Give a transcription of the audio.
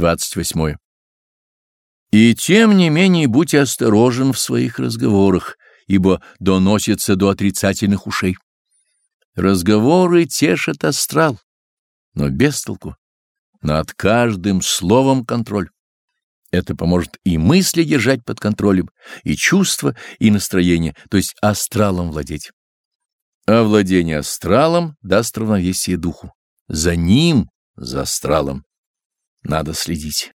28. И тем не менее будь осторожен в своих разговорах, ибо доносится до отрицательных ушей. Разговоры тешат астрал, но без толку. Над каждым словом контроль. Это поможет и мысли держать под контролем, и чувства, и настроение, то есть астралом владеть. А владение астралом даст равновесие духу. За ним, за астралом, надо следить.